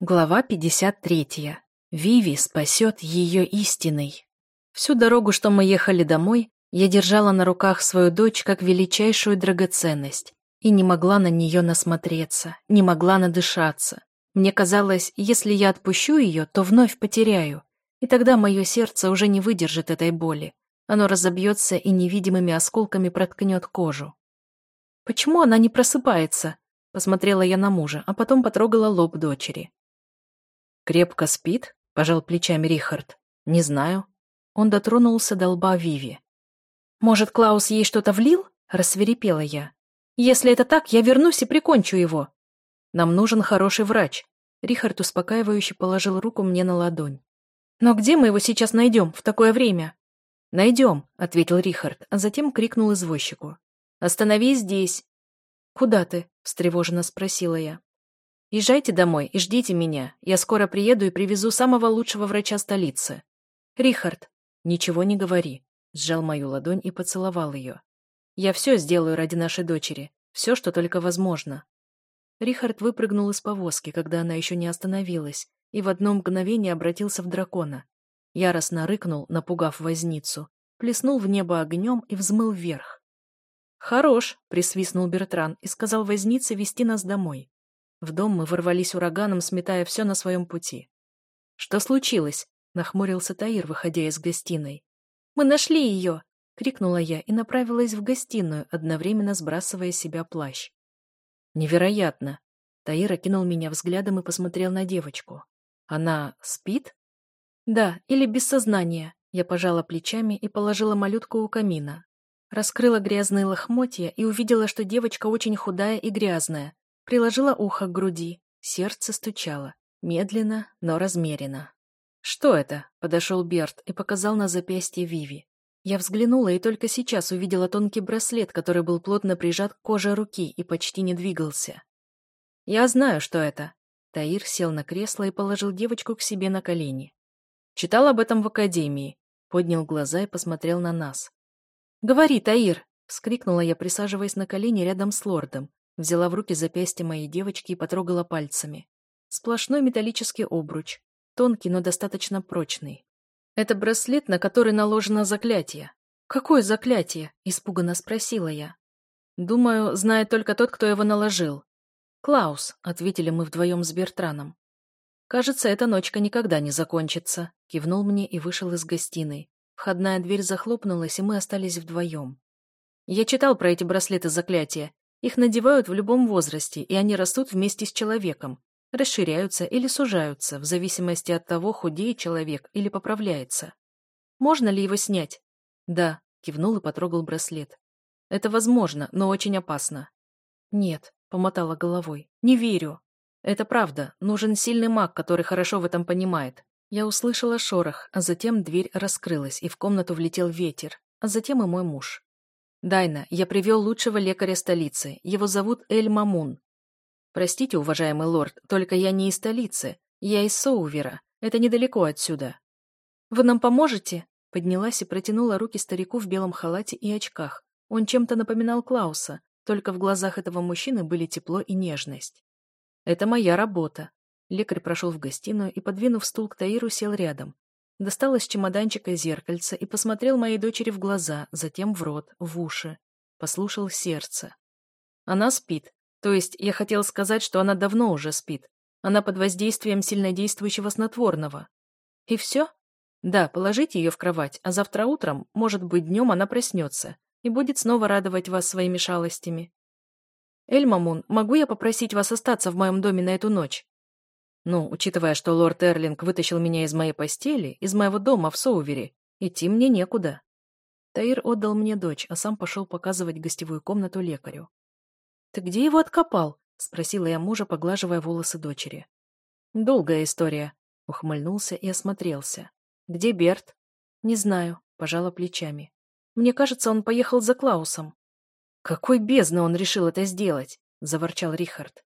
Глава 53. Виви спасет ее истиной. Всю дорогу, что мы ехали домой, я держала на руках свою дочь как величайшую драгоценность и не могла на нее насмотреться, не могла надышаться. Мне казалось, если я отпущу ее, то вновь потеряю, и тогда мое сердце уже не выдержит этой боли. Оно разобьется и невидимыми осколками проткнет кожу. «Почему она не просыпается?» Посмотрела я на мужа, а потом потрогала лоб дочери. «Крепко спит?» – пожал плечами Рихард. «Не знаю». Он дотронулся до лба Виви. «Может, Клаус ей что-то влил?» – рассверепела я. «Если это так, я вернусь и прикончу его». «Нам нужен хороший врач». Рихард успокаивающе положил руку мне на ладонь. «Но где мы его сейчас найдем в такое время?» «Найдем», — ответил Рихард, а затем крикнул извозчику. «Остановись здесь». «Куда ты?» — встревоженно спросила я. Езжайте домой и ждите меня. Я скоро приеду и привезу самого лучшего врача столицы. Рихард, ничего не говори. Сжал мою ладонь и поцеловал ее. Я все сделаю ради нашей дочери. Все, что только возможно. Рихард выпрыгнул из повозки, когда она еще не остановилась, и в одно мгновение обратился в дракона. Яростно рыкнул, напугав возницу, плеснул в небо огнем и взмыл вверх. «Хорош!» — присвистнул Бертран и сказал вознице вести нас домой. В дом мы ворвались ураганом, сметая все на своем пути. «Что случилось?» — нахмурился Таир, выходя из гостиной. «Мы нашли ее!» — крикнула я и направилась в гостиную, одновременно сбрасывая с себя плащ. «Невероятно!» Таир окинул меня взглядом и посмотрел на девочку. «Она спит?» «Да, или без сознания». Я пожала плечами и положила малютку у камина. Раскрыла грязные лохмотья и увидела, что девочка очень худая и грязная, Приложила ухо к груди. Сердце стучало. Медленно, но размеренно. «Что это?» — подошел Берт и показал на запястье Виви. Я взглянула и только сейчас увидела тонкий браслет, который был плотно прижат к коже руки и почти не двигался. «Я знаю, что это». Таир сел на кресло и положил девочку к себе на колени. «Читал об этом в академии», — поднял глаза и посмотрел на нас. «Говори, Таир!» — вскрикнула я, присаживаясь на колени рядом с лордом, Взяла в руки запястье моей девочки и потрогала пальцами. Сплошной металлический обруч. Тонкий, но достаточно прочный. Это браслет, на который наложено заклятие. «Какое заклятие?» – испуганно спросила я. «Думаю, знает только тот, кто его наложил». «Клаус», – ответили мы вдвоем с Бертраном. «Кажется, эта ночка никогда не закончится», – кивнул мне и вышел из гостиной. Входная дверь захлопнулась, и мы остались вдвоем. Я читал про эти браслеты заклятия их надевают в любом возрасте, и они растут вместе с человеком, расширяются или сужаются, в зависимости от того, худеет человек или поправляется. Можно ли его снять? Да, кивнул и потрогал браслет. Это возможно, но очень опасно. Нет, помотала головой. Не верю. Это правда. Нужен сильный маг, который хорошо в этом понимает. Я услышала шорох, а затем дверь раскрылась, и в комнату влетел ветер, а затем и мой муж. «Дайна, я привел лучшего лекаря столицы. Его зовут Эль Мамун. Простите, уважаемый лорд, только я не из столицы. Я из Соувера. Это недалеко отсюда. Вы нам поможете?» Поднялась и протянула руки старику в белом халате и очках. Он чем-то напоминал Клауса, только в глазах этого мужчины были тепло и нежность. «Это моя работа». Лекарь прошел в гостиную и, подвинув стул к Таиру, сел рядом, Достал из чемоданчика зеркальце и посмотрел моей дочери в глаза, затем в рот, в уши. Послушал сердце. Она спит. То есть я хотел сказать, что она давно уже спит. Она под воздействием сильнодействующего снотворного. И все? Да, положите ее в кровать, а завтра утром, может быть, днем она проснется и будет снова радовать вас своими шалостями. Эльмамун, могу я попросить вас остаться в моем доме на эту ночь? Ну, учитывая, что лорд Эрлинг вытащил меня из моей постели, из моего дома в Соувере, идти мне некуда. Таир отдал мне дочь, а сам пошел показывать гостевую комнату лекарю. «Ты где его откопал?» — спросила я мужа, поглаживая волосы дочери. «Долгая история», — ухмыльнулся и осмотрелся. «Где Берт?» «Не знаю», — пожала плечами. «Мне кажется, он поехал за Клаусом». «Какой бездны он решил это сделать?» — заворчал Рихард.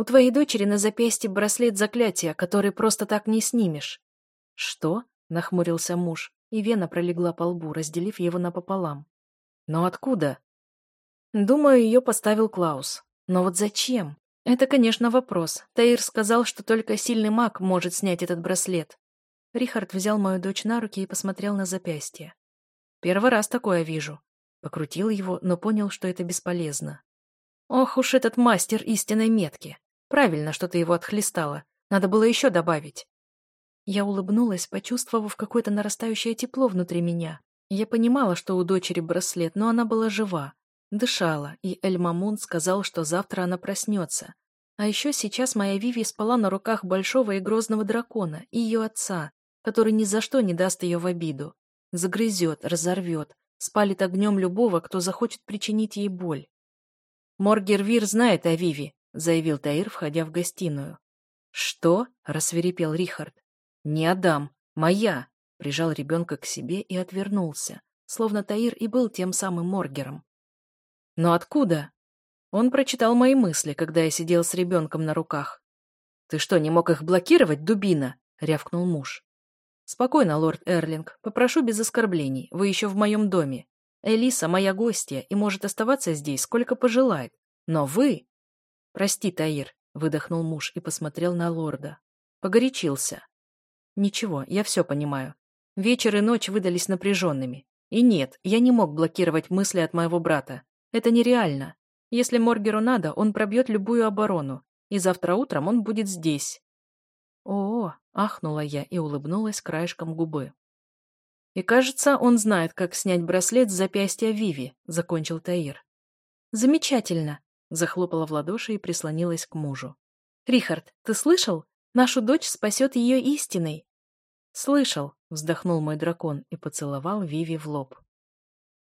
У твоей дочери на запястье браслет заклятия, который просто так не снимешь. Что? Нахмурился муж, и вена пролегла по лбу, разделив его напополам. Но откуда? Думаю, ее поставил Клаус. Но вот зачем? Это, конечно, вопрос. Таир сказал, что только сильный маг может снять этот браслет. Рихард взял мою дочь на руки и посмотрел на запястье. Первый раз такое вижу. Покрутил его, но понял, что это бесполезно. Ох уж этот мастер истинной метки. Правильно, что ты его отхлестала. Надо было еще добавить. Я улыбнулась, почувствовав какое-то нарастающее тепло внутри меня. Я понимала, что у дочери браслет, но она была жива. Дышала, и Эль-Мамун сказал, что завтра она проснется. А еще сейчас моя Виви спала на руках большого и грозного дракона и ее отца, который ни за что не даст ее в обиду. Загрызет, разорвет, спалит огнем любого, кто захочет причинить ей боль. «Моргервир знает о Виви», — заявил Таир, входя в гостиную. «Что?» — рассверепел Рихард. «Не отдам. Моя!» — прижал ребенка к себе и отвернулся, словно Таир и был тем самым Моргером. «Но откуда?» Он прочитал мои мысли, когда я сидел с ребенком на руках. «Ты что, не мог их блокировать, дубина?» — рявкнул муж. «Спокойно, лорд Эрлинг, попрошу без оскорблений, вы еще в моем доме. Элиса моя гостья и может оставаться здесь, сколько пожелает. Но вы...» «Прости, Таир», — выдохнул муж и посмотрел на лорда. Погорячился. «Ничего, я все понимаю. Вечер и ночь выдались напряженными. И нет, я не мог блокировать мысли от моего брата. Это нереально. Если Моргеру надо, он пробьет любую оборону, и завтра утром он будет здесь. О, ахнула я и улыбнулась краешком губы. И кажется, он знает, как снять браслет с запястья Виви, закончил Таир. Замечательно, захлопала в ладоши и прислонилась к мужу. Рихард, ты слышал? Нашу дочь спасет ее истиной. Слышал, вздохнул мой дракон и поцеловал Виви в лоб.